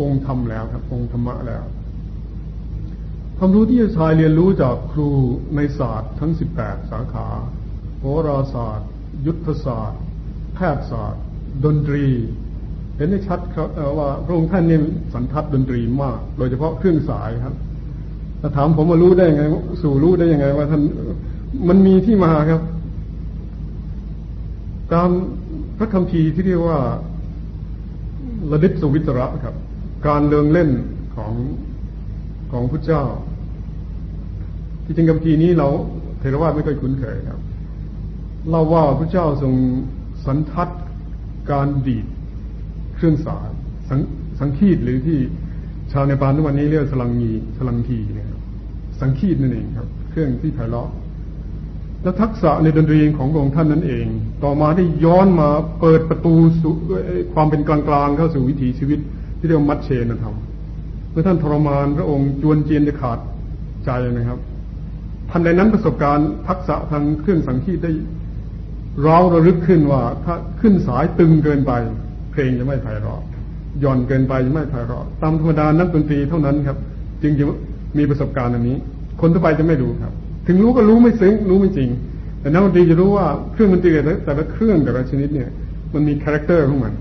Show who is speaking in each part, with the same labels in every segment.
Speaker 1: องค์ธรรมแล้วครับ องค์ธรรมะแล้วความรู้ที่จะชายเรียนรู้จากครูในศาสตร์ทั้งสิบแปดสาขาโหราศาสตร์ ยุทธศาสตร์ แพทยศาสตร์ ดนตรี เห็นได้ชัดครับว่าพระองค์ท่านนี่สันทัดดนตรีมาก โดยเฉพาะเครื่องสายครับถ้าถามผมว่ารู้ได้ยังไง สู่รู้ได้ยังไง ว่าท่านมันมีที่มาครับ ตามพระคำพีที่เรียกว่าระดิษสวิตระครับ การเลิงเล่นของของพระเจ้า ที่จริงคำพีนี้เราเทรวาสไม่ค่อยคุ้นเคยครับเล่าว่าพระเจ้าทรงสันทัดการดีดเครื่องสายสังสังคีตหรือที่ชาวในปานทุกวันนี้เรียกสลังมีสลังทีนะครับสังคีตนั่นเองครับ เครื่องที่ไพเราะและทักษะในดนตรีขององค์ท่านนั้นเอง ต่อมาได้ย้อนมาเปิดประตูความเป็นกลางๆเข้าสู่วิถีชีวิต ที่เรียกมัดเชนธรรมเมื่อท่านทรมานพระองค์จวนเจียนจะขาดใจนะครับทันใดนั้นประสบการณ์ทักษะทางเครื่องสังคีตได้เราระลึกขึ้นว่า ถ้าขึ้นสายตึงเกินไป เพลงจะไม่ไพเราะหย่อนเกินไปจะไม่ไพเราะตามธรรมดานักดนตรีเท่านั้นครับ จึงจะมีประสบการณ์อันนี้ คนทั่วไปจะไม่รู้ครับ ถึงรู้ก็รู้ไม่ซึ้งรู้ไม่จริง แต่นักดนตรีจะรู้ว่าเครื่องดนตรีแต่ละเครื่องแต่ละชนิดเนี่ย มันมีคาแรคเตอร์ของมัน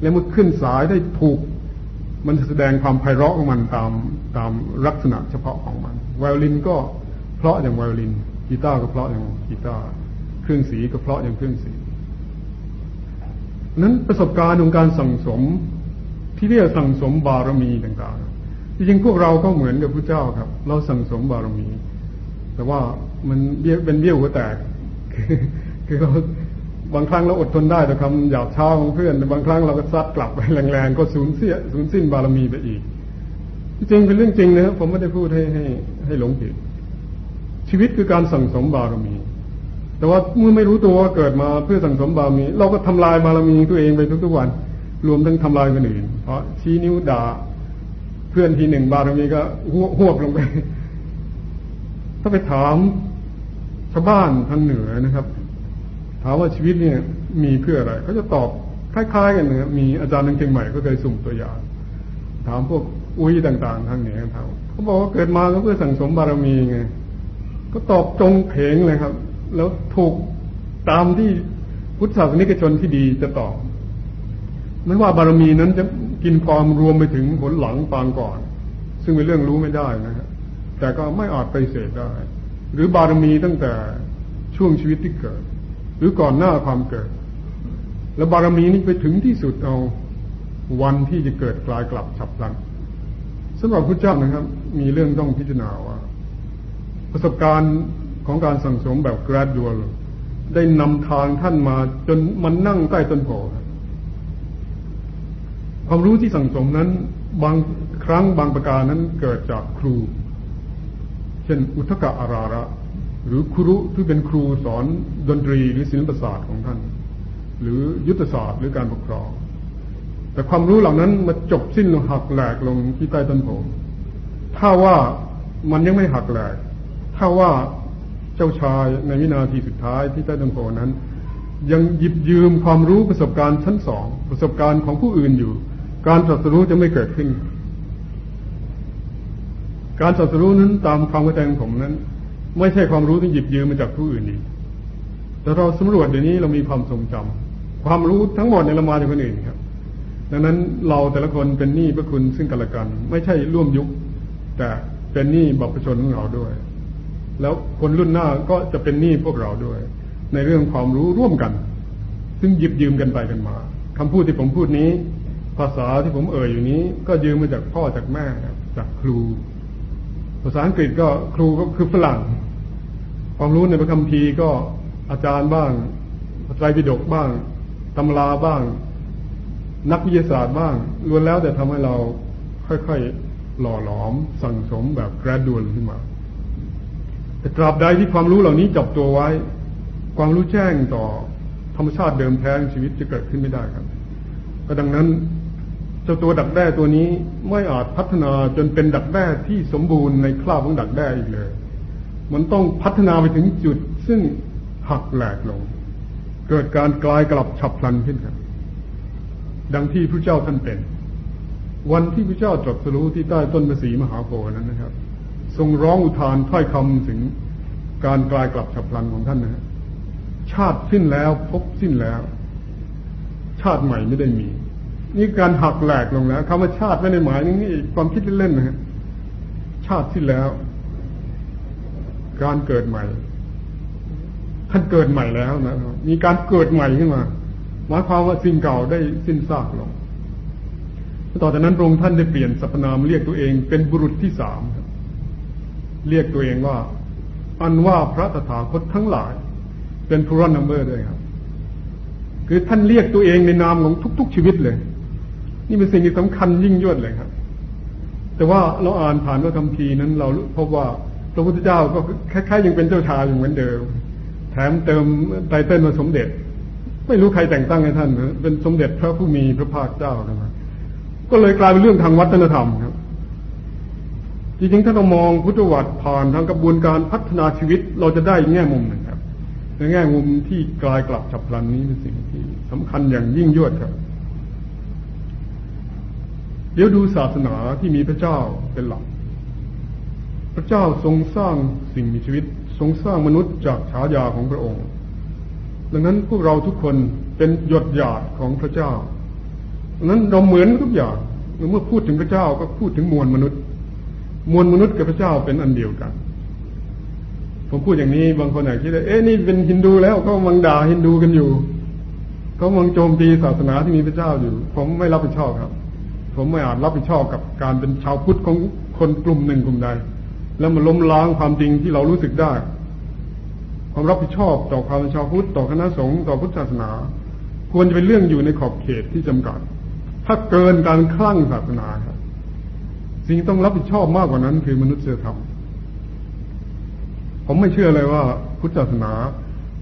Speaker 1: แล้วเมื่อขึ้นสายได้ถูก มันจะแสดงความไพเราะของมันตามตามลักษณะเฉพาะของมันไวโอลินก็เพราะอย่างไวโอลินกีตาร์ก็เพราะอย่างกีตาร์เครื่องสีก็เพราะอย่างเครื่องสี นั้นประสบการณ์ของการสั่งสมที่เรียกสั่งสมบารมีต่างๆจริงๆพวกเราก็เหมือนกับพระเจ้าครับ เราสั่งสมบารมี แต่ว่ามันเบี้ยเป็นเบี้ยวหัวแตกคือเรา บางครั้งเราอดทนได้แต่คำหยาบช้าของเพื่อน บางครั้งเราก็ซัดกลับไปแรงๆ ก็สูญเสียสูญสิ้นบารมีไปอีก จริงเป็นเรื่องจริงนะครับผมไม่ได้พูดให้ให้ให้หลงผิด ชีวิตคือการสั่งสมบารมี แต่ว่าเมื่อไม่รู้ตัวว่าเกิดมาเพื่อสั่งสมบารมี เราก็ทำลายบารมีตัวเองไปทุกๆวัน รวมทั้งทำลายคนอื่น เพราะชี้นิ้วด่าเพื่อนทีหนึ่งบารมีก็หวบลงไป ถ้าไปถามชาวบ้านทางเหนือนะครับ ถามว่าชีวิตเนี่ยมีเพื่ออะไรเขาจะตอบคล้ายๆกันนะมีอาจารย์ทางเชียงใหม่ก็เคยสุ่มตัวอย่าง ถามพวกอุ้ยต่าง ๆ ทางเหนือเขาเขาบอกว่าเกิดมาก็เพื่อสั่งสมบารมีไงก็ตอบตรงเพงเลยครับ แล้วถูกตามที่พุทธศาสนิกชนที่ดีจะตอบไม่ว่าบารมีนั้นจะกินความรวมไปถึงผลหลังปางก่อน ซึ่งเป็นเรื่องรู้ไม่ได้นะครับแต่ก็ไม่อาจไปเสดได้ หรือบารมีตั้งแต่ช่วงชีวิตที่เกิด หรือก่อนหน้าความเกิด แล้วบารมีนี้ไปถึงที่สุดเอาวันที่จะเกิดกลายกลับฉับพลันสำหรับพระเจ้านะครับ มีเรื่องต้องพิจารณาว่า ประสบการณ์ของการสั่งสมแบบ gradual ได้นำทางท่านมาจนมันนั่งใต้ต้นโพความรู้ที่สั่งสมนั้น บางครั้งบางประการนั้นเกิดจากครู เช่นอุทกะอาราระ หรือครูที่เป็นครูสอนดนตรีหรือศิลปศาสตร์ของท่าน หรือยุทธศาสตร์หรือการปกครอง แต่ความรู้เหล่านั้นมาจบสิ้นลงหักแหลกลงที่ใต้ต้นโพถ้าว่ามันยังไม่หักแหลก ถ้าว่าเจ้าชายในวินาทีสุดท้ายที่ใต้ต้นโพนั้น ยังหยิบยืมความรู้ประสบการณ์ชั้นสองประสบการณ์ของผู้อื่นอยู่ การตรัสรู้จะไม่เกิดขึ้น การตรัสรู้นั้นตามความเข้าใจของผมนั้น ไม่ใช่ความรู้ที่หยิบยืมมาจากผู้อื่นอีกแต่เราสำรวจเดี๋ยวนี้เรามีความทรงจำความรู้ทั้งหมดในเรามาจากคนอื่นครับ ดังนั้นเราแต่ละคนเป็นหนี้พระคุณซึ่งกันและกัน ไม่ใช่ร่วมยุค แต่เป็นหนี้บัพชนของเราด้วย แล้วคนรุ่นหน้าก็จะเป็นหนี้พวกเราด้วย ในเรื่องความรู้ร่วมกัน ซึ่งหยิบยืมกันไปกันมาคำพูดที่ผมพูดนี้ ภาษาที่ผมเอ่ยอยู่นี้ ก็ยืมมาจากพ่อจากแม่จากครู ภาษาอังกฤษก็ครูก็คือฝรั่ง ความรู้ในพระคัมภีร์ก็อาจารย์บ้างไตรปิฎกบ้างตำราบ้าง นักวิทยาศาสตร์บ้างล้วนแล้วแต่ทำให้เราค่อยๆหล่อหลอมสั่งสมแบบกระดวนขึ้นมาแต่ตราบใดที่ความรู้เหล่านี้จับตัวไว้ ความรู้แจ้งต่อธรรมชาติเดิมแท้ชีวิตจะเกิดขึ้นไม่ได้ครับก็ดังนั้นเจ้าตัวดักแด้ตัวนี้ไม่อาจพัฒนาจนเป็นดักแด้ที่สมบูรณ์ในคราบของดักแด้อีกเลย มันต้องพัฒนาไปถึงจุด ซึ่งหักแหลกลง เกิดการกลายกลับฉับพลันขึ้นครับดังที่พระเจ้าท่านเป็น วันที่พระเจ้าตรัสรู้ที่ใต้ต้นมะสีมหาโพธิ์นั้นนะครับ ทรงร้องอุทานถ้อยคำถึงการกลายกลับฉับพลันของท่านนะชาติสิ้นแล้วพบสิ้นแล้ว ชาติใหม่ไม่ได้มี นี่การหักแหลกลงแล้วคำว่าชาติไม่ได้หมายนี่ความคิดเล่นๆนะฮะชาติสิ้นแล้ว การเกิดใหม่ ท่านเกิดใหม่แล้วนะมีการเกิดใหม่ขึ้นมาหมายความว่าสิ่งเก่าได้สิ้นซากลงต่อจากนั้นพระองค์ท่านได้เปลี่ยนสรรพนามเรียกตัวเองเป็นบุรุษที่สามเรียกตัวเองว่า อันว่าพระตถาคตทั้งหลาย เป็นพรันนัมเบอร์ด้วยครับ คือท่านเรียกตัวเองในนามของทุก ๆ ชีวิตเลย นี่เป็นสิ่งที่สำคัญยิ่งยวดเลยครับ แต่ว่าเราอ่านผ่านพระคัมภีร์นั้น เราพบว่า พระพุทธเจ้าก็คล้ายๆยังเป็นเจ้าชายอยู่เหมือนเดิม แถมเติมไตเติ้ลมาสมเด็จ ไม่รู้ใครแต่งตั้งให้ท่านเป็นสมเด็จพระผู้มีพระภาคเจ้านะครับก็เลยกลายเป็นเรื่องทางวัฒนธรรมครับจริงๆถ้าเรามองพุทธวัตรผ่านทางกระบวนการพัฒนาชีวิตเราจะได้แง่มุมหนึ่งครับในแง่มุมที่กลายกลับฉับพลันนี้เป็นสิ่งที่สำคัญอย่างยิ่งยวดครับ เดี๋ยวดูศาสนาที่มีพระเจ้าเป็นหลัก พระเจ้าทรงสร้างสิ่งมีชีวิต ทรงสร้างมนุษย์จากฉายาของพระองค์ ดังนั้นพวกเราทุกคนเป็นหยดหยาดของพระเจ้าดังนั้นเราเหมือนทุกอย่างเมื่อพูดถึงพระเจ้าก็พูดถึงมวลมนุษย์ มวลมนุษย์กับพระเจ้าเป็นอันเดียวกัน ผมพูดอย่างนี้บางคนอาจจะคิดว่าเอ๊ะนี่เป็นฮินดูแล้วก็มังด่าฮินดูกันอยู่เขามังโจมตีศาสนาที่มีพระเจ้าอยู่ ผมไม่รับผิดชอบครับ ผมไม่อาจรับผิดชอบกับการเป็นชาวพุทธของคนกลุ่มหนึ่งกลุ่มใด แล้วมาล้มล้างความจริงที่เรารู้สึกได้ ความรับผิดชอบต่อความชาวพุทธต่อคณะสงฆ์ต่อพุทธศาสนา ควรจะเป็นเรื่องอยู่ในขอบเขตที่จำกัด ถ้าเกินการคลั่งศาสนาครับสิ่งต้องรับผิดชอบมากกว่านั้นคือมนุษยธรรม ผมไม่เชื่อเลยว่า พุทธศาสนา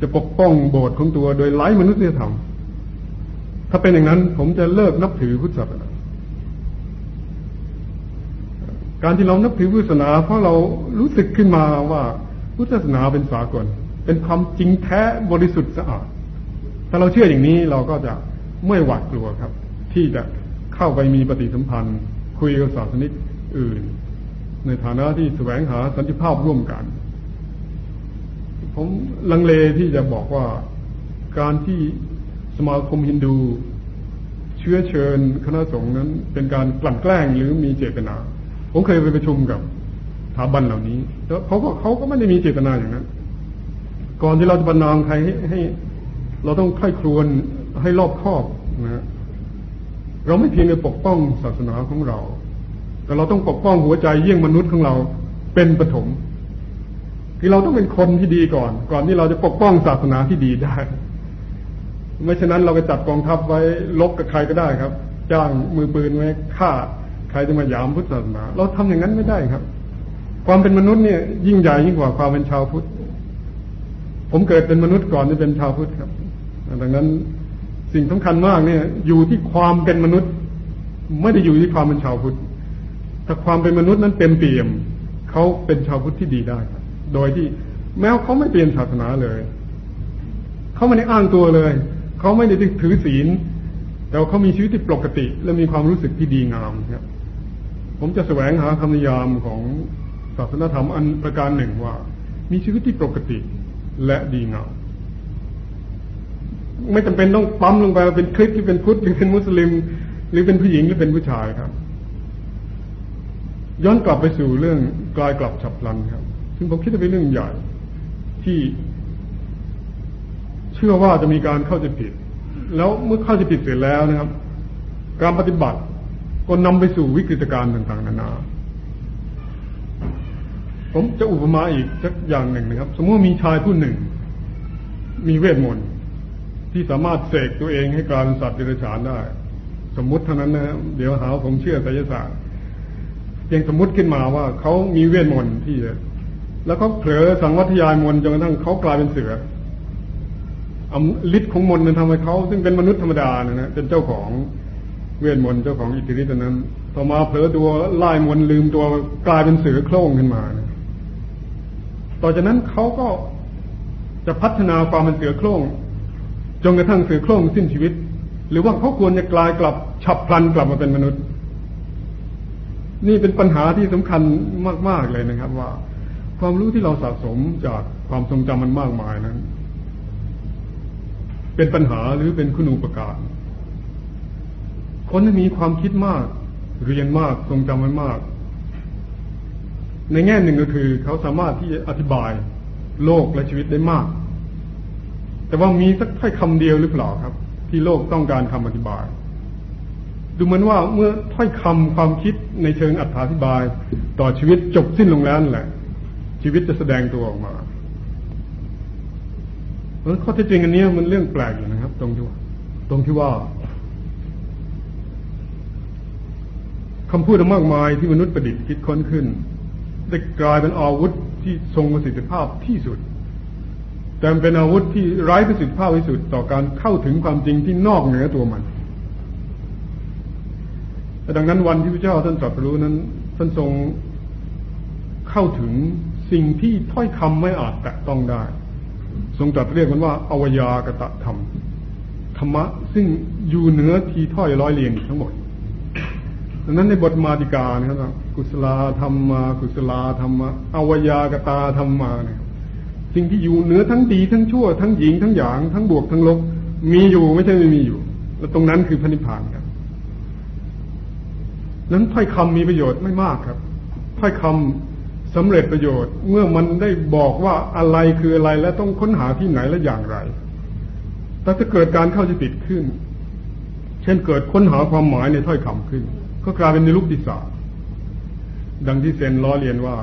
Speaker 1: จะปกป้องโบสถ์ของตัวโดยไร้มนุษยธรรม ถ้าเป็นอย่างนั้นผมจะเลิกนับถือพุทธศาสนา การที่เรานับถือพุทธศาสนา เพราะเรารู้สึกขึ้นมาว่าพุทธศาสนาเป็นสากล เป็นความจริงแท้บริสุทธิ์สะอาด ถ้าเราเชื่ออย่างนี้เราก็จะไม่หวาดกลัวครับ ที่จะเข้าไปมีปฏิสัมพันธ์ คุยกับศาสนิกอื่น ในฐานะที่แสวงหาสันติภาพร่วมกัน ผมลังเลที่จะบอกว่าการที่สมาคมฮินดู เชื้อเชิญคณะสงฆ์นั้นเป็นการกลั่นแกล้งหรือมีเจตนา ผมเคยไปประชุมกับสถาบันเหล่านี้แล้วเขาก็เขาก็ไม่ได้มีเจตนาอย่างนั้น ก่อนที่เราจะบรรนามใครให้ให้ เราต้องใคร่ครวญให้รอบคอบนะเราไม่เพียงแต่ปกป้องศาสนาของเรา แต่เราต้องปกป้องหัวใจเยี่ยงมนุษย์ของเราเป็นปฐมคือเราต้องเป็นคนที่ดีก่อน ก่อนที่เราจะปกป้องศาสนาที่ดีได้ไม่ฉะนั้นเราไปจัดกองทัพไว้ลบกับใครก็ได้ครับ จ้างมือปืนไว้ฆ่า ใครจะมาหยามพุทธศาสนาเราทำอย่างนั้นไม่ได้ครับ ความเป็นมนุษย์เนี่ย ยิ่งใหญ่ยิ่งกว่าความเป็นชาวพุทธ ผมเกิดเป็นมนุษย์ก่อนที่เป็นชาวพุทธครับ ดังนั้นสิ่งสำคัญมากเนี่ย อยู่ที่ความเป็นมนุษย์ ไม่ได้อยู่ที่ความเป็นชาวพุทธถ้าความเป็นมนุษย์นั้นเต็มเปี่ยมเขาเป็นชาวพุทธที่ดีได้ครับโดยที่แม้เขาไม่เปลี่ยนศาสนาเลยเขาไม่ได้อ้างตัวเลยเขาไม่ได้ถือศีลแต่เขามีชีวิตที่ปกติ และมีความรู้สึกที่ดีงามครับ ผมจะแสวงหาคำนิยามของศาสนธรรมอันประการหนึ่งว่า มีชีวิตที่ปกติและดีงามไม่จำเป็นต้องปั๊มลงไปเป็นคริสที่เป็นพุทธหรือเป็นมุสลิม หรือเป็นผู้หญิงหรือเป็นผู้ชายครับ ย้อนกลับไปสู่เรื่องกลายกลับฉับพลันครับ ซึ่งผมคิดว่าเป็นเรื่องใหญ่ ที่ เชื่อว่าจะมีการเข้าใจผิด แล้วเมื่อเข้าใจผิดเสร็จแล้วนะครับ การปฏิบัติ ก็นำไปสู่วิกฤตการณ์ต่าง ๆ นานา ผมจะอุปมาอีกสักอย่างหนึ่งนะครับ สมมติมีชายผู้หนึ่ง มีเวทมนต์ที่สามารถเสกตัวเองให้กลายเป็นสัตว์เดรัจฉานได้ สมมุติเท่านั้นนะเดี๋ยวหาผมเชื่อไสยศาสตร์เพียงสมมุติขึ้นมาว่าเขามีเวทมนต์ที่แล้วเขาเผลอสังวัตยายมนต์จนกระทั่งเขากลายเป็นเสืออฤทธิ์ของมนต์นั้นทำให้เขาซึ่งเป็นมนุษย์ธรรมดานะนะเป็นเจ้าของ เวทมนต์เจ้าของอิทธิฤทธิ์นั้น ต่อมาเผลอตัวไล่มนลืมตัวกลายเป็นเสือโคร่งขึ้นมานะต่อจากนั้นเขาก็จะพัฒนาความเป็นเสือโคร่งจนกระทั่งเสือโคร่งสิ้นชีวิต หรือว่าเขาควรจะกลายกลับฉับพลันกลับมาเป็นมนุษย์ นี่เป็นปัญหาที่สำคัญมาก ๆเลยนะครับ ว่า ความรู้ที่เราสะสมจากความทรงจำมันมากมายนั้น เป็นปัญหาหรือเป็นคุณูปการ คนที่มีความคิดมาก เรียนมากทรงจำมันมาก ในแง่หนึ่งก็คือ เขาสามารถที่จะอธิบายโลกและชีวิตได้มาก แต่ว่ามีสักแค่คำเดียวหรือเปล่าครับ ที่โลกต้องการคำอธิบาย ดูเหมือนว่าเมื่อถ้อยคำความคิดในเชิงอธิบาย ต่อชีวิตจบสิ้นลงแล้วนั่นแหละ ชีวิตจะแสดงตัวออกมาเพราะข้อที่จริงอันนี้มันเรื่องแปลกอยู่นะครับ ตรงที่ว่าตรงที่ว่า คำพูดมากมายที่มนุษย์ประดิษฐ์คิดค้นขึ้น ได้กลายเป็นอาวุธที่ทรงประสิทธิภาพที่สุด แต่เป็นอาวุธที่ไร้ประสิทธิภาพที่สุดต่อการเข้าถึงความจริงที่นอกเหนือตัวมันดังนั้นวันที่พระเจ้าท่านตรัสรู้นั้น ท่านทรงเข้าถึงสิ่งที่ถ้อยคำไม่อาจแตะต้องได้ ทรงตรัสเรียกมันว่า อวยากตะธรรมธรรมะซึ่งอยู่เหนือทีถ้อยร้อยเรียงทั้งหมด ดังนั้นในบทมาติกานะครับกุศลาธรรมากุศลาธรรมะอวยากตาธรรมาเนี่ยสิ่งที่อยู่เหนือทั้งดีทั้งชั่ว ทั้งหญิงทั้งหยาง ทั้งบวกทั้งลบมีอยู่ไม่ใช่ไม่มีอยู่ แล้วตรงนั้นคือพระนิพพานครับนั้นถ้อยคำมีประโยชน์ไม่มากครับถ้อยคำสำเร็จประโยชน์ เมื่อมันได้บอกว่าอะไรคืออะไรและต้องค้นหาที่ไหนและอย่างไร แต่ถ้าเกิดการเข้าใจติดขึ้น เช่นเกิดค้นหาความหมายในถ้อยคำขึ้น ก็กลายเป็นในลูกติศาร์ดังที่เซนล้อเลียนว่า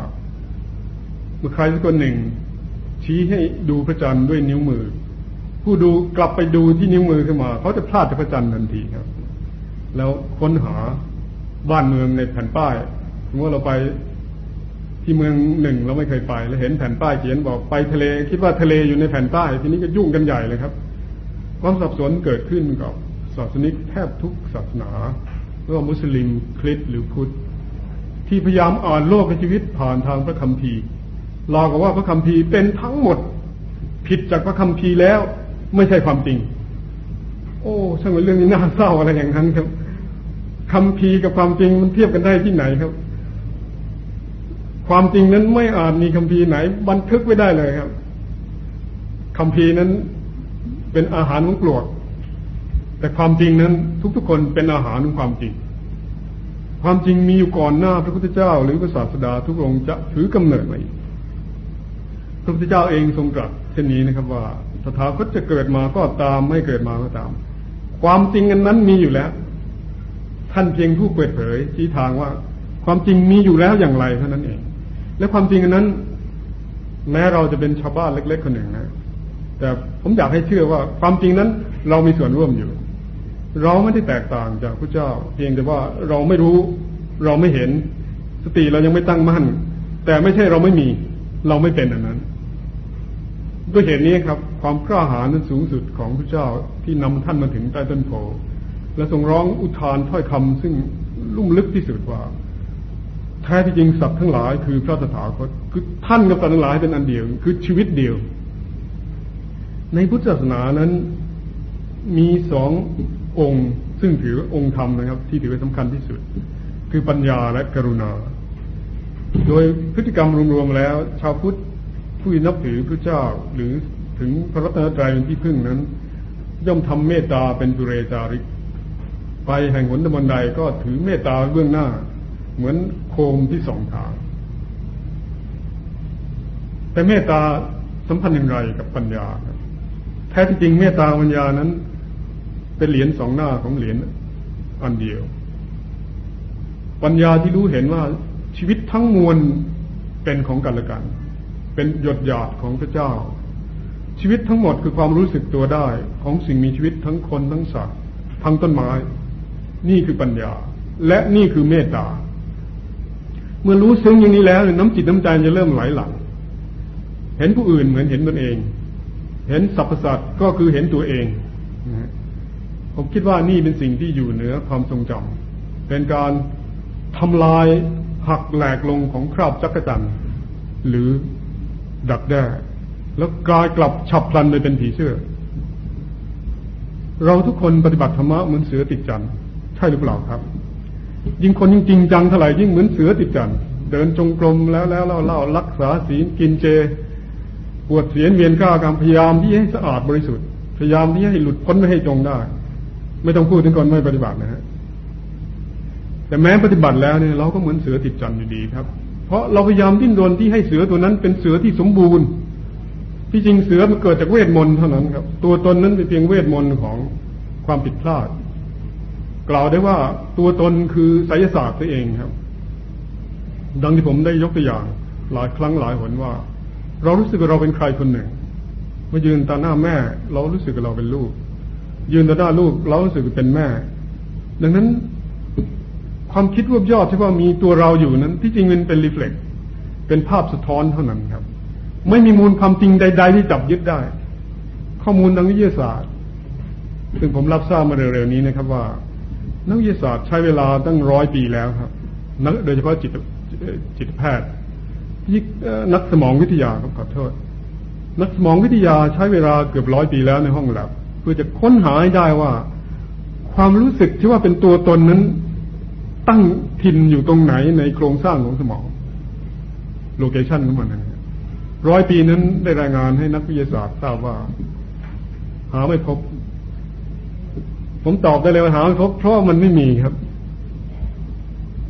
Speaker 1: เมื่อใครสักคนหนึ่ง ชี้ให้ดูพระจันทร์ด้วยนิ้วมือ ผู้ดูกลับไปดูที่นิ้วมือขึ้นมาเขาจะพลาดจากพระจันทร์ทันทีครับ แล้วค้นหาบ้านเมืองในแผ่นป้ายสมมติเราไปที่เมืองหนึ่งเราไม่เคยไป แล้วเห็นแผ่นป้ายเขียนบอกไปทะเล คิดว่าทะเลอยู่ในแผ่นป้ายทีนี้ก็ยุ่งกันใหญ่เลยครับ ความสับสนเกิดขึ้นกับศาสนิกแทบทุกศาสนา ไม่ว่ามุสลิมคริสต์หรือพุทธ ที่พยายามอ่านโลกในชีวิตผ่านทางพระคัมภีร์ลากับว่าพระคัมภีร์เป็นทั้งหมด ผิดจากพระคัมภีร์แล้วไม่ใช่ความจริง โอ้ช่างเป็นเรื่องนี้น่าเศร้าอะไรอย่างนั้นครับคำพีกับความจริงมันเทียบกันได้ที่ไหนครับ ความจริงนั้นไม่อาจมีคำพีไหน บันทึกไว้ได้เลยครับคำพีนั้นเป็นอาหารของปลวก แต่ความจริงนั้นทุกๆคนเป็นอาหารของความจริง ความจริงมีอยู่ก่อนหน้าพระพุทธเจ้า หรือพระศาสดาทุกองค์จะถือกำเนิดมาพระพุทธเจ้าเองทรงตรัสเช่นนี้นะครับว่าสถาคตจะเกิดมาก็ตามไม่เกิดมาก็ตาม ความจริงอันนั้นมีอยู่แล้ว ท่านเพียงผู้เปิดเผยชี้ทางว่า ความจริงมีอยู่แล้วอย่างไรเท่านั้นเอง และความจริงอันนั้น แม้เราจะเป็นชาวบ้านเล็ก ๆ คนหนึ่งนะแต่ผมอยากให้เชื่อว่าความจริงนั้นเรามีส่วนร่วมอยู่ เราไม่ได้แตกต่างจากพระเจ้า เพียงแต่ว่าเราไม่รู้ เราไม่เห็น สติเรายังไม่ตั้งมั่น แต่ไม่ใช่เราไม่มี เราไม่เป็นอันนั้นด้วยเหตุนี้ครับ ความกล้าหาญนั้นสูงสุดของพระเจ้าที่นำท่านมาถึงใต้ต้นโพและทรงร้องอุทานถ้อยคำซึ่งลุ่มลึกที่สุดว่าแท้ที่จริงสัตว์ทั้งหลายคือพระตถาคตคือท่านกับสัตว์ทั้งหลายเป็นอันเดียว คือชีวิตเดียว ในพุทธศาสนานั้นมีสอง องค์ซึ่งถือองค์ธรรมนะครับ ที่ถือว่าสำคัญที่สุด คือปัญญาและกรุณา โดยพฤติกรรมรวมๆแล้ว ชาวพุทธผู้นับถือพระเจ้าหรือถึงพระรัตนตรัยเป็นที่พึ่งนั้น ย่อมทำเมตตาเป็นปุเรจาริก ไปแห่งหนตะบันใดก็ถือเมตตาเบื้องหน้า เหมือนโคมที่สองทาง แต่เมตตาสัมพันธ์อย่างไรกับปัญญา แท้ที่จริงเมตตาปัญญานั้น เป็นเหรียญสองหน้าของเหรียญอันเดียว ปัญญาที่รู้เห็นว่าชีวิตทั้งมวลเป็นของกันและกัน เป็นหยดหยาดของพระเจ้า ชีวิตทั้งหมดคือความรู้สึกตัวได้ของสิ่งมีชีวิตทั้งคนทั้งสัตว์ทั้งต้นไม้ นี่คือปัญญา และนี่คือเมตตา เมื่อรู้ซึ้งอย่างนี้แล้ว น้ำจิตน้ำใจจะเริ่มไหลหลั่งเห็นผู้อื่นเหมือนเห็นตนเอง เห็นสรรพสัตว์ก็คือเห็นตัวเอง ผมคิดว่านี่เป็นสิ่งที่อยู่เหนือความทรงจำเป็นการทำลายหักแหลกลงของคราบจักรจันทร์หรือดักแด้ แล้วกลายกลับฉับพลันไปเป็นผีเสื้อ เราทุกคนปฏิบัติธรรมะเหมือนเสือติดจันทร์ใช่หรือเปล่าครับ ยิ่งคนยิ่งจริงจังเท่าไหร่ยิ่งเหมือนเสือติดกันทร์เดินจงกรมแล้วแล้วเล่าเล่ารักษาศีลกินเจปวดเสียนเวียนก้ากรรมพยายามที่ให้สะอาดบริสุทธิ์พยายามที่ให้หลุดพ้นไม่ให้จงได้ ไม่ต้องพูดถึงคนไม่ปฏิบัตินะฮะแต่แม้ปฏิบัติแล้วเนี่ยเราก็เหมือนเสือติดจันอยู่ดีครับ เพราะเราพยายามดิ้นรนที่ให้เสือตัวนั้นเป็นเสือที่สมบูรณ์ ที่จริงเสือมันเกิดจากเวทมนต์เท่านั้นครับ ตัวตนนั้นเป็นเพียงเวทมนต์ของความผิดพลาด กล่าวได้ว่าตัวตนคือไสยศาสตร์ตัวเองครับ ดังที่ผมได้ยกตัวอย่าง หลายครั้งหลายหนว่า เรารู้สึกว่าเราเป็นใครคนหนึ่งมายืนตาหน้าแม่ เรารู้สึกว่าเราเป็นลูก ยืนตาหน้าลูกเรารู้สึกเป็นแม่ ดังนั้น ความคิดรวบยอดที่ว่ามีตัวเราอยู่นั้น ที่จริงมันเป็นรีเฟล็กเป็นภาพสะท้อนเท่านั้นครับ ไม่มีมูลความจริงใด ๆ ที่จับยึดได้ ข้อมูลทางวิทยาศาสตร์ ซึ่งผมรับทราบมาเร็วๆนี้นะครับว่า นักวิทยาศาสตร์ใช้เวลาตั้งร้อยปีแล้วครับนักโดยเฉพาะจิตจิตแพทย์ที่นักสมองวิทยาครับขอโทษ นักสมองวิทยาใช้เวลาเกือบร้อยปีแล้วในห้องแลบ เพื่อจะค้นหาให้ได้ว่า ความรู้สึกที่ว่าเป็นตัวตนนั้น ตั้งทินอยู่ตรงไหนในโครงสร้างของสมอง โลเคชันของมันนะร้อยปีนั้นได้รายงานให้นักวิทยาศาสตร์ทราบว่า หาไม่พบ ผมตอบได้เลยว่าหาไม่พบ เพราะมันไม่มีครับ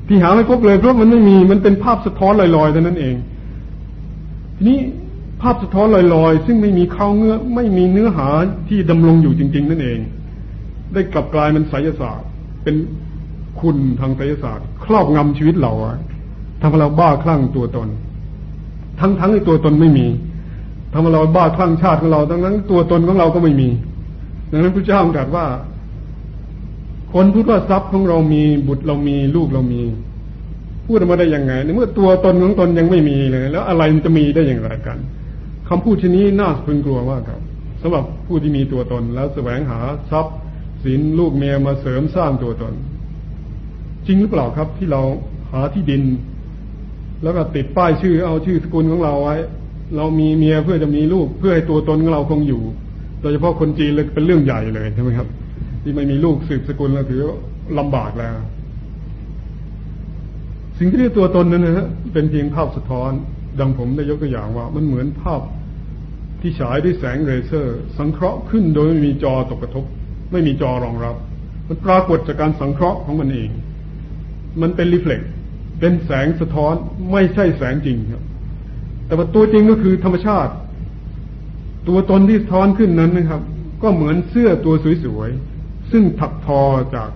Speaker 1: ที่หาไม่พบเลยเพราะมันไม่มี มันเป็นภาพสะท้อนลอยๆเท่านั้นเอง ทีนี้ ภาพสะท้อนลอยๆ ซึ่งไม่มีเข้าเงื้อไม่มีเนื้อหาที่ดำรงอยู่จริง ๆ นั่นเอง ได้กลับกลายเป็นไสยศาสตร์ เป็นคุณทางไสยศาสตร์ ครอบงำชีวิตเราทำให้เราบ้าคลั่งตัวตน ทั้งทั้งในตัวตนไม่มีทำให้เราบ้าคลั่งชาติของเราทั้งนั้น ตัวตนของเราก็ไม่มี ดังนั้นพระเจ้าตรัสว่า คนพูดว่าทรัพย์ของเรามีบุตรเรามีลูกเรามีพูดออกมาได้ยังไงในเมื่อตัวตนของตนยังไม่มีเลย แล้วอะไรมันจะมีได้อย่างไรกัน คำพูดชนี้น่าสะพึงกลัวมากครับสำหรับผู้ที่มีตัวตนแล้วแสวงหาทรัพย์สินลูกเมียมาเสริมสร้างตัวตน จริงหรือเปล่าครับที่เราหาที่ดิน แล้วก็ติดป้ายชื่อเอาชื่อสกุลของเราไว้ เรามีเมียเพื่อจะมีลูกเพื่อให้ตัวตนของเราคงอยู่โดยเฉพาะคนจีนเลยเป็นเรื่องใหญ่เลยใช่ไหมครับ ที่ไม่มีลูกสืบสกุลแล้วถือลำบากแล้ว สิ่งที่เรียกตัวตนนั้นนะฮะเป็นเพียงภาพสะท้อน ดังผมได้ยกตัวอย่างว่า มันเหมือนภาพ ที่ฉายด้วยแสงเรเซอร์ สังเคราะห์ขึ้นโดยไม่มีจอตกกระทบ ไม่มีจอรองรับ มันปรากฏจากการสังเคราะห์ของมันเอง มันเป็นรีเฟล็กเป็นแสงสะท้อนไม่ใช่แสงจริงครับ แต่ว่าตัวจริงก็คือธรรมชาติ ตัวตนที่สะท้อนขึ้นนั้นนะครับ ก็เหมือนเสื้อตัวสวยๆซึ่งถักทอจาก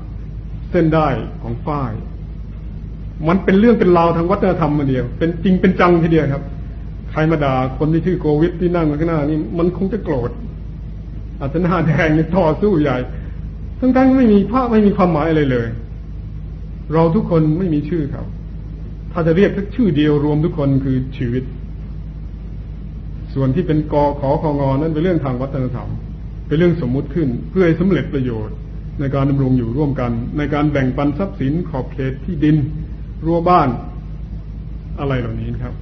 Speaker 1: เส้นได้ของฝ้าย มันเป็นเรื่องเป็นราวทางวัฒนธรรมมาเดียว เป็นจริงเป็นจังทีเดียวครับ ใครมาด่าคนที่ชื่อโควิดที่นั่งข้างหน้านี่มันคงจะโกรธอาจจะหน้าแดงนี่ต่อสู้ใหญ่ทั้งๆไม่มีภาพไม่มีความหมายอะไรเลย เราทุกคนไม่มีชื่อครับถ้าจะเรียกสักชื่อเดียวรวมทุกคนคือชีวิต ส่วนที่เป็นกอขอของอนั้นเป็นเรื่องทางวัฒนธรรม เป็นเรื่องสมมุติขึ้นเพื่อให้สำเร็จประโยชน์ ในการดำรงอยู่ร่วมกัน ในการแบ่งปันทรัพย์สินขอบเขตที่ดิน รั้วบ้าน อะไรเหล่านี้ครับ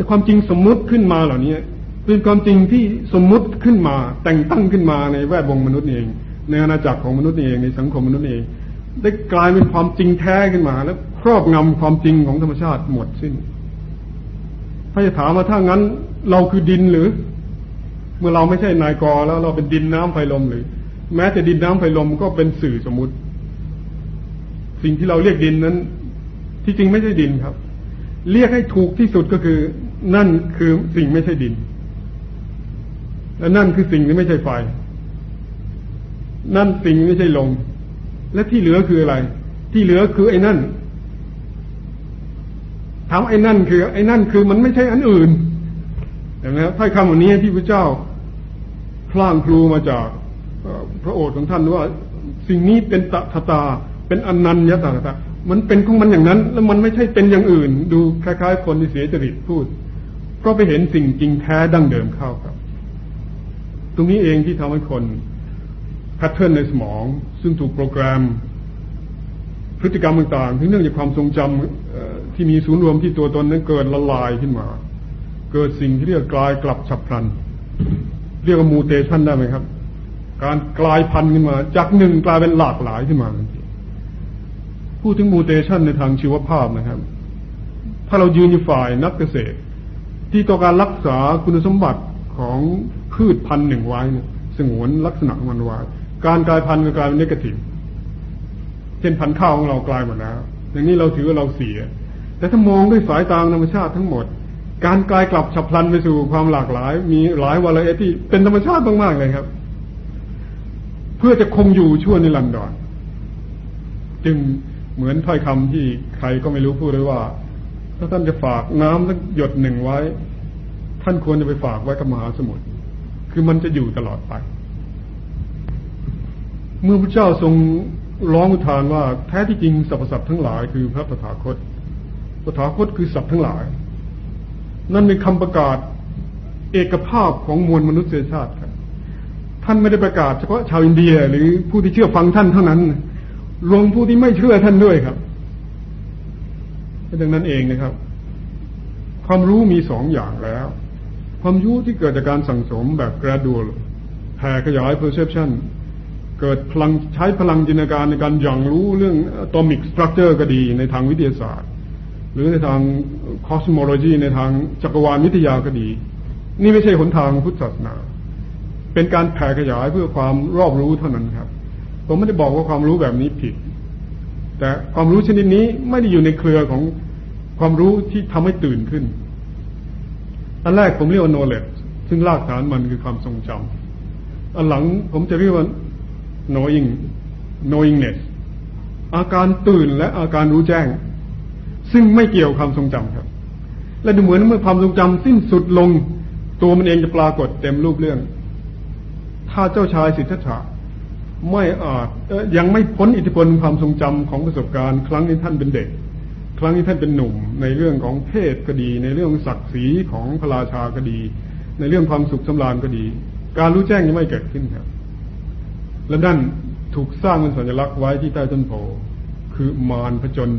Speaker 1: แต่ความจริงสมมุติขึ้นมาเหล่านี้เป็นความจริงที่สมมุติขึ้นมา แต่งตั้งขึ้นมาในแวดวงมนุษย์เอง ในอาณาจักรของมนุษย์เองในสังคมมนุษย์เอง ได้กลายเป็นความจริงแท้ขึ้นมา แล้วครอบงำความจริงของธรรมชาติหมดสิ้นถ้าจะถามมาถ้างั้นเราคือดินหรือ เมื่อเราไม่ใช่นายกอแล้วเราเป็นดินน้ำไฟลมหรือ แม้แต่ดินน้ำไฟลมก็เป็นสื่อสมมุติ สิ่งที่เราเรียกดินนั้น ที่จริงไม่ใช่ดินครับ เรียกให้ถูกที่สุดก็คือ นั่นคือสิ่งไม่ใช่ดิน และนั่นคือสิ่งที่ไม่ใช่ไฟ นั่นสิ่งไม่ใช่ลม และที่เหลือคืออะไร ที่เหลือคือไอ้นั่นถามไอ้นั่นคือไอ้นั่นคือมันไม่ใช่อันอื่นเห็นไหมครับถ้าคำวันนี้ที่พระเจ้าพลางครูมาจากพระโอษฐ์ของท่านว่า สิ่งนี้เป็นตถตา เป็นอนันยตถามันเป็นของมันอย่างนั้น แล้วมันไม่ใช่เป็นอย่างอื่น ดูคล้ายๆ คนที่เสียจริตพูด เพราะไปเห็นสิ่งจริงแท้ดั้งเดิมเข้าครับ ตรงนี้เองที่ทำให้คนแพทเทิร์นในสมอง ซึ่งถูกโปรแกรม พฤติกรรมต่างๆ ที่เนื่องจากความทรงจำที่มีศูนย์รวมที่ตัวตนนั้นเกิดละลายขึ้นมา เกิดสิ่งที่เรียกกลายกลับฉับพลัน เรียกว่ามูเตชันได้ไหมครับ การกลายพันธุ์ขึ้นมา จากหนึ่งกลายเป็นหลากหลายขึ้นมาพูดถึงมูเทชันในทางชีวภาพนะครับ ถ้าเรายืนอยู่ฝ่ายนักเกษตร ที่ต้องการรักษาคุณสมบัติของพืชพันธุ์หนึ่งไว้สงวนลักษณะมันไว้การกลายพันธุ์ก็กลายเป็นนกาทีฟเช่นพันธุ์ข้าวของเรากลายหมดแล้วอย่างนี้เราถือว่าเราเสีย แต่ถ้ามองด้วยสายตาธรรมชาติทั้งหมด การกลายกลับฉับพลันไปสู่ความหลากหลาย มีหลายวาระที่เป็นธรรมชาติมากๆเลยครับ เพื่อจะคงอยู่ชั่วนิรันดรจึงเหมือนถ้อยคำที่ใครก็ไม่รู้พูดเลยว่า ถ้าท่านจะฝากน้ำสักหยดหนึ่งไว้ ท่านควรจะไปฝากไว้กับมหาสมุทรคือมันจะอยู่ตลอดไป เมื่อพระเจ้าทรงร้องอุทานว่าแท้ที่จริงสรรพสัตว์ทั้งหลายคือพระตถาคตตถาคตคือสัตว์ทั้งหลาย นั่นเป็นคำประกาศเอกภาพของมวลมนุษยชาติครับท่านไม่ได้ประกาศเฉพาะชาวอินเดีย หรือผู้ที่เชื่อฟังท่านเท่านั้น รวมผู้ที่ไม่เชื่อท่านด้วยครับ ดังนั้นเองนะครับ ความรู้มีสองอย่างแล้ว ความรู้ที่เกิดจากการสั่งสมแบบ gradual แผ่ขยาย perception เกิดพลังใช้พลังจินตนาการในการอย่างรู้เรื่อง atomic structure ก็ดีในทางวิทยาศาสตร์ หรือในทาง cosmology ในทางจักรวาลวิทยาก็ดี นี่ไม่ใช่หนทางพุทธศาสนา เป็นการแผ่ขยายเพื่อความรอบรู้เท่านั้นครับ ผมไม่ได้บอกว่าความรู้แบบนี้ผิด แต่ความรู้ชนิดนี้ไม่ได้อยู่ในเครือของความรู้ที่ทำให้ตื่นขึ้น อันแรกผมเรียกว่า knowledge ซึ่งรากฐานมันคือความทรงจำอันหลังผมจะเรียกว่า knowing knowingness อาการตื่นและอาการรู้แจ้ง ซึ่งไม่เกี่ยวความทรงจำครับ และดูเหมือนเมื่อความทรงจำสิ้นสุดลง ตัวมันเองจะปรากฏเต็มรูปเรื่อง ถ้าเจ้าชายสิทธัตถะ ไม่อาจยังไม่พ้นอิทธิพลความทรงจำของประสบการณ์ ครั้งนี้ท่านเป็นเด็ก ครั้งนี้ท่านเป็นหนุ่ม ในเรื่องของเพศก็ดี ในเรื่องศักดิ์ศรีของพระราชาก็ดี ในเรื่องความสุขสำราญก็ดี การรู้แจ้งยังไม่เกิดขึ้นครับ และนั่นถูกสร้างเป็นสัญลักษณ์ไว้ที่ใต้ต้นโพคือมารผจญ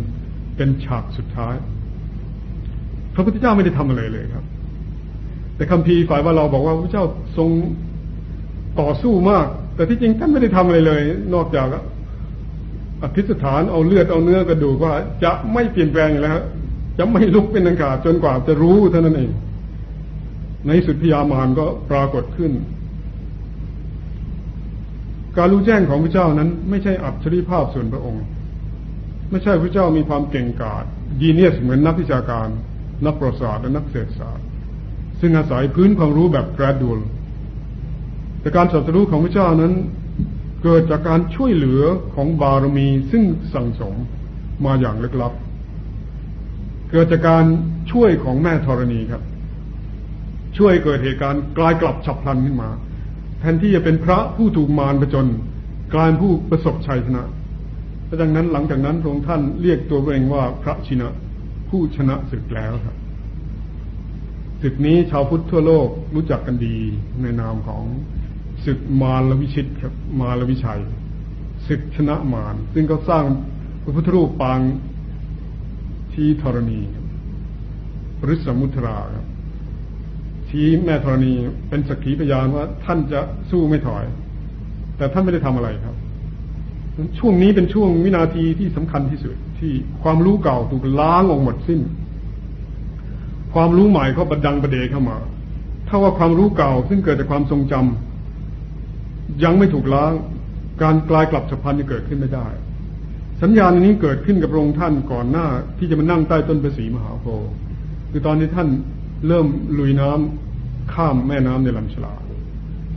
Speaker 1: เป็นฉากสุดท้าย พระพุทธเจ้าไม่ได้ทำอะไรเลยครับ แต่คำพีฝ่ายว่าเราบอกว่าพระเจ้าทรงต่อสู้มาก แต่ที่จริงท่านไม่ได้ทำอะไรเลย นอกจากอธิษฐานเอาเลือดเอาเนื้อกระดูกว่า จะไม่เปลี่ยนแปลงแล้วจะไม่ลุกเป็นอังกาศจนกว่าจะรู้เท่านั้นเอง ในสุดพยามารก็ปรากฏขึ้น การรู้แจ้งของพระเจ้านั้น ไม่ใช่อัจฉริภาพส่วนพระองค์ ไม่ใช่พระเจ้ามีความเก่งกาจยีเนียสเหมือนนักวิชาการ นักประวัติศาสตร์และนักเศรษฐศาสตร์ ซึ่งอาศัยพื้นความรู้แบบ gradual แต่การสัตรู้ของพระเจ้านั้น เกิดจากการช่วยเหลือของบารมีซึ่งสั่งสมมาอย่างลึกลับ เกิดจากการช่วยของแม่ธรณีครับ ช่วยเกิดเหตุการณ์กลายกลับฉับพลันขึ้นมา แทนที่จะเป็นพระผู้ถูกมารประจนกลายผู้ประสบชัยชนะและดังนั้นหลังจากนั้นพระองค์ท่านเรียกตัวเองว่าพระชินะผู้ชนะศึกแล้วครับศึกนี้ชาวพุทธทั่วโลกรู้จักกันดีในนามของ ศึกมารลวิชิตครับมารลวิชัยศึกชนะมารซึ่งเขาสร้างพระพุทธรูปปางที่ธรณีปริสมุทราครับชี้แม่ธรณีเป็นสักขีพยานว่าท่านจะสู้ไม่ถอย แต่ท่านไม่ได้ทำอะไรครับ ช่วงนี้เป็นช่วงวินาทีที่สำคัญที่สุด ที่ความรู้เก่าถูกล้างออกหมดสิ้น ความรู้ใหม่เขาบัดดังประเดเข้ามาถ้าว่าความรู้เก่าซึ่งเกิดจากความทรงจำ ยังไม่ถูกล้าง การกลายกลับฉับพลันจะเกิดขึ้นไม่ได้ สัญญาณนี้เกิดขึ้นกับพระองค์ท่านก่อนหน้า ที่จะมานั่งใต้ต้นประสีมหาโพธิ์คือตอนที่ท่านเริ่มลุยน้ำข้ามแม่น้ำในลำฉลา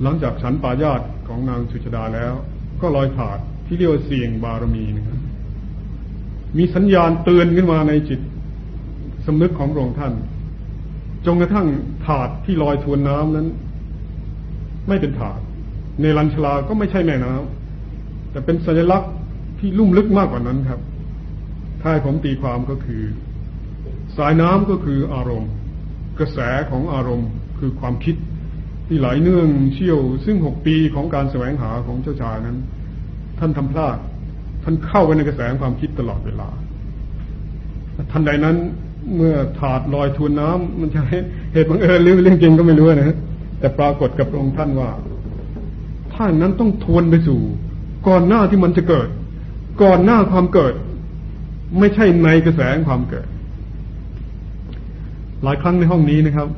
Speaker 1: หลังจากฉันปายาตของนางสุชดาแล้ว ก็ลอยถาดที่เรียกว่าเสียงบารมีนะครับมีสัญญาณเตือนขึ้นมาในจิตสำนึกของพระองค์ท่าน จนกระทั่งถาดที่ลอยทวนน้ำนั้น ไม่เป็นถาด ในลันชลาก็ไม่ใช่แม่น้ำแต่เป็นสัญลักษณ์ที่ลุ่มลึกมากกว่านั้นครับ ถ้าผมตีความก็คือ สายน้ำก็คืออารมณ์ กระแสของอารมณ์คือความคิดที่ไหลเนื่องเชี่ยว ซึ่งหกปีของการแสวงหาของเจ้าชายนั้น ท่านทำพลาด ท่านเข้าไปในกระแสความคิดตลอดเวลาทันใดนั้นเมื่อถาดลอยทวนน้ำมันจะเหตุบังเอิญหรือเรื่องจริงก็ไม่รู้นะแต่ปรากฏกับองค์ท่านว่า ถ้าอย่างนั้นต้องทวนไปสู่ ก่อนหน้าที่มันจะเกิด ก่อนหน้าความเกิด ไม่ใช่ในกระแสความเกิด หลายครั้งในห้องนี้นะครับ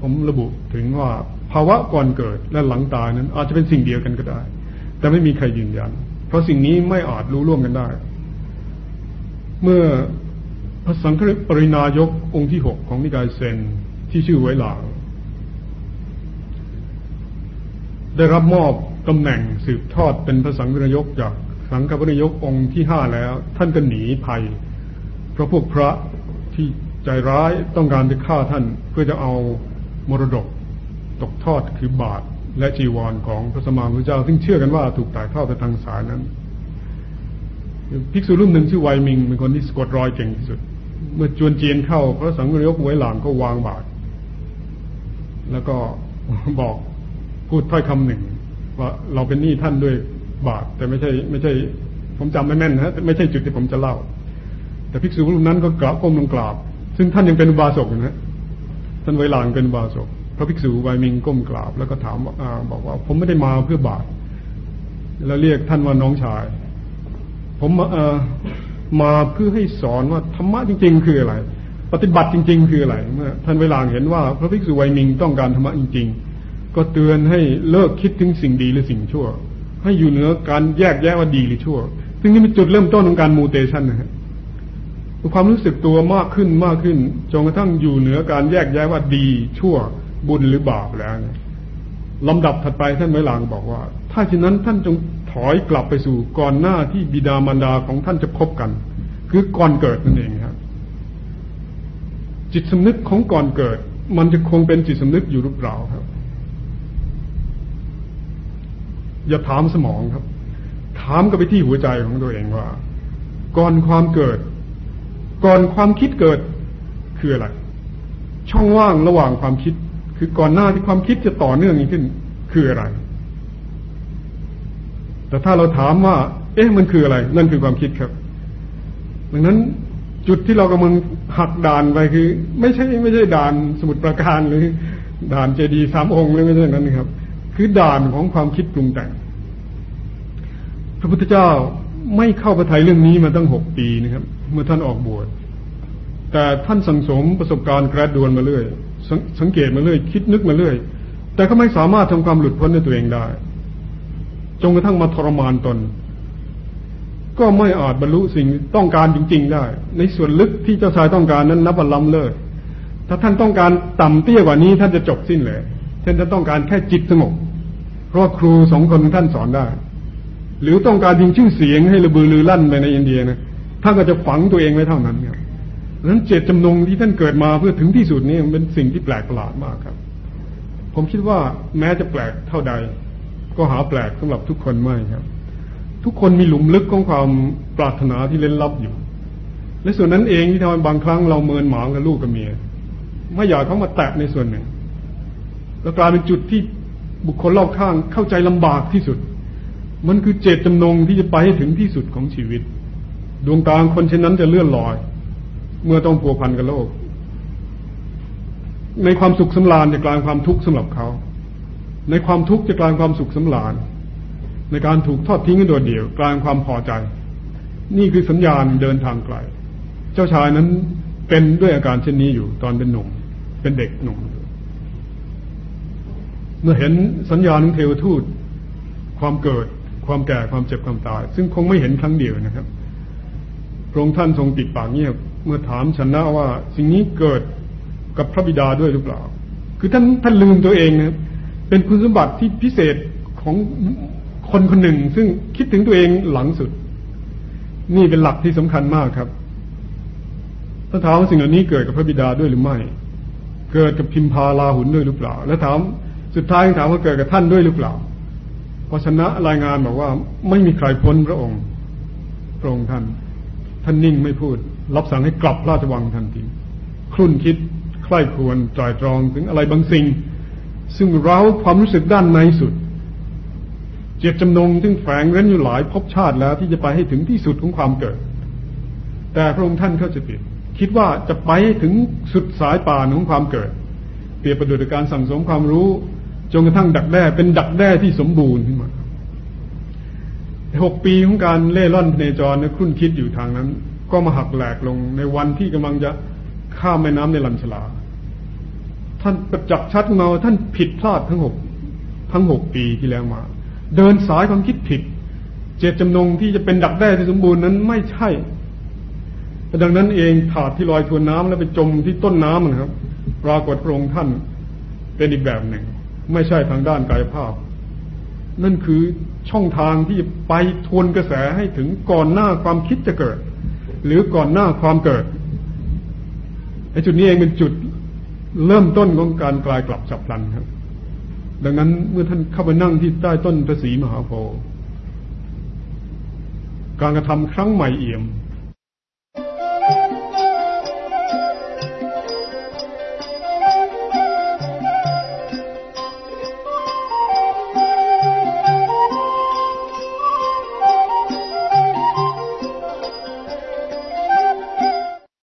Speaker 1: ผมระบุถึงว่าภาวะก่อนเกิดและหลังตายนั้น อาจจะเป็นสิ่งเดียวกันก็ได้ แต่ไม่มีใครยืนยัน เพราะสิ่งนี้ไม่อาจรู้ร่วมกันได้ เมื่อพระสังฆปรินายกองค์ที่หกของนิกายเซนที่ชื่อไวหลาง ได้รับมอบตำแหน่งสืบทอดเป็นพระสังฆนายกจากสังฆปรินายกองค์ที่ห้าแล้ว ท่านก็หนีภัย เพราะพวกพระที่ใจร้ายต้องการจะฆ่าท่านเพื่อจะเอามรดกตกทอดคือบาทและจีวรของพระสมานพระเจ้า ซึ่งเชื่อกันว่าถูกถ่ายทอดไปทางสายนั้น ภิกษุรุ่นหนึ่งชื่อไวมิงเป็นคนที่สะกดรอยเก่งที่สุด เมื่อจวนเจียนเข้าพระสังฆนายกไว้หลังก็วางบาทแล้วก็บอก พูดถ้อยคำหนึ่ง ว่าเราเป็นหนี้ท่านด้วยบาทแต่ไม่ใช่ ไม่ใช่ ผมจำไม่แม่นนะไม่ใช่จุดที่ผมจะเล่า แต่ภิกษุรูปนั้นก็กราบก้มลงกราบ ซึ่งท่านยังเป็นบาสกนะท่านไวลางเป็นบาสกพระภิกษุไวมิงก้มกราบ แล้วก็ถามบอกว่า ผมไม่ได้มาเพื่อบาทแล้วเรียกท่านว่าน้องชาย ผมเออมาเพื่อให้สอนว่าธรรมะจริง ๆ คืออะไร ปฏิบัติจริง ๆ คืออะไรเมื่อท่านเวลาเห็นว่า พระภิกษุไวมิงต้องการธรรมะจริง ๆ ก็เตือนให้เลิกคิดถึงสิ่งดีหรือสิ่งชั่ว ให้อยู่เหนือการแยกแยะว่าดีหรือชั่ว ซึ่งนี่เป็นจุดเริ่มต้นของการมูเตชันนะฮะความรู้สึกตัวมากขึ้นมากขึ้นจนกระทั่งอยู่เหนือการแยกแยะว่าดีชั่ว บุญหรือบาปแล้วลำดับถัดไปท่านไว้หลังบอกว่า ถ้าเช่นนั้นท่านจงถอยกลับไปสู่ก่อนหน้าที่บิดามารดาของท่านจะพบกัน คือก่อนเกิดนั่นเองครับจิตสำนึกของก่อนเกิด มันจะคงเป็นจิตสำนึกอยู่หรือเปล่าครับ อย่าถามสมองครับ ถามกับไปที่หัวใจของตัวเองว่า ก่อนความเกิด ก่อนความคิดเกิดคืออะไร ช่องว่างระหว่างความคิด คือก่อนหน้าที่ความคิดจะต่อเนื่องขึ้น คืออะไร แต่ถ้าเราถามว่า เอ๊ะมันคืออะไร นั่นคือความคิดครับ ดังนั้นจุดที่เรากำลังหักด่านไปคือ ไม่ใช่ไม่ใช่ด่านสมุดประการหรือด่านเจดีสามองค์หรือไม่ใช่นั้นนะครับ คือด่านของความคิดปรุงแต่ง พระพุทธเจ้าไม่เข้าประทัยเรื่องนี้มาตั้งหกปีนะครับ เมื่อท่านออกบวชแต่ท่านสังสมประสบการณ์กระดวนมาเรื่อยสังเกตมาเรื่อย คิดนึกมาเรื่อย แต่ก็ไม่สามารถทำความหลุดพ้นในตัวเองได้จงกระทั่งมาทรมานตน ก็ไม่อาจบรรลุสิ่งต้องการจริง ๆ ได้ ในส่วนลึกที่เจ้าชายต้องการนั้นนับว่าล้ำเลิศถ้าท่านต้องการต่ำเตี้ยกว่านี้ท่านจะจบสิ้นเลย ท่านจะต้องการแค่จิตสงบเพราะครูสองคนท่านสอนได้ หรือต้องการยิงชื่อเสียงให้ระบือลือลั่นไปในอินเดียนะท่านก็จะฝังตัวเองไว้เท่านั้นครับนั้นเจตจำนงที่ท่านเกิดมาเพื่อถึงที่สุดนี้เป็นสิ่งที่แปลกประหลาดมากครับ ผมคิดว่าแม้จะแปลกเท่าใด ก็หาแปลกสำหรับทุกคนไม่ครับ ทุกคนมีหลุมลึกของความปรารถนาที่เล่นลับอยู่ และส่วนนั้นเองที่ทำให้บางครั้งเราเมินหมางกับลูกกับเมียไม่อยากเขามาแตะในส่วนหนึ่ง แล้วกลายเป็นจุดที่บุคคลรอบข้างเข้าใจลำบากที่สุด มันคือเจตจำนงที่จะไปให้ถึงที่สุดของชีวิต ดวงตาคนเช่นนั้นจะเลื่อนลอย เมื่อต้องพัวพันกับโลก ในความสุขสำราญจะกลายความทุกข์สำหรับเขา ในความทุกข์จะกลายความสุขสำราญ ในการถูกทอดทิ้งโดดเดี่ยว กลายความพอใจ นี่คือสัญญาณเดินทางไกล เจ้าชายนั้นเป็นด้วยอาการเช่นนี้อยู่ตอนเป็นหนุ่ม เป็นเด็กหนุ่ม เมื่อเห็นสัญญาณของเทวทูต ความเกิด ความแก่ความเจ็บความตาย ซึ่งคงไม่เห็นครั้งเดียวนะครับพระองค์ท่านทรงติดปากเงียบเมื่อถามชนะว่า สิ่งนี้เกิดกับพระบิดาด้วยหรือเปล่า คือท่านท่านลืมตัวเองนะเป็นคุณสมบัติที่พิเศษของคนคนหนึ่ง ซึ่งคิดถึงตัวเองหลังสุด นี่เป็นหลักที่สำคัญมากครับถ้าถามว่าสิ่งเหล่านี้เกิดกับพระบิดาด้วยหรือไม่ เกิดกับพิมพาลาหุนด้วยหรือเปล่า แล้วถาม สุดท้ายถามว่าเกิดกับท่านด้วยหรือเปล่าพอชนะรายงานบอกว่าไม่มีใครพ้นพระองค์พระองค์ท่าน ท่านนิ่งไม่พูด รับสั่งให้กลับราชวังทันทีครุ่นคิดใคร่ควรจ่อยตรองถึงอะไรบางสิ่ง ซึ่งเราความรู้สึกด้านในสุด เจตจำนงซึ่งแฝงเร้นอยู่หลายภพชาติแล้วที่จะไปให้ถึงที่สุดของความเกิด แต่พระองค์ท่านเข้าใจผิดคิดว่าจะไปถึงสุดสายป่านของความเกิด เปรียบประดุจการสั่งสมความรู้ จนกระทั่งดักแด้เป็นดักแด้ที่สมบูรณ์ขึ้นมาหกปีของการเล่ร่อนเนจรนะครุ่นคิดอยู่ทางนั้น ก็มาหักแหลกลงในวันที่กำลังจะข้ามแม่น้ำในลันชลา ท่านประจักษ์ชัดเงาท่านผิดพลาดทั้งหกทั้งหกปีที่แล้วมา เดินสายความคิดผิด เจตจำนงที่จะเป็นดักแด้ที่สมบูรณ์นั้นไม่ใช่ดังนั้นเองถาดที่ลอยทวนน้ำแล้วไปจมที่ต้นน้ำนะครับ ปรากฏพระองค์ท่านเป็นอีกแบบหนึ่ง ไม่ใช่ทางด้านกายภาพ นั่นคือช่องทางที่ไปทวนกระแสให้ถึงก่อนหน้าความคิดจะเกิด หรือก่อนหน้าความเกิดไอ้จุดนี้เองเป็นจุดเริ่มต้นของการกลายกลับฉับพลันครับ ดังนั้นเมื่อท่านเข้าไปนั่งที่ใต้ต้นพระศรีมหาโพธิ์การกระทำครั้งใหม่เอี่ยม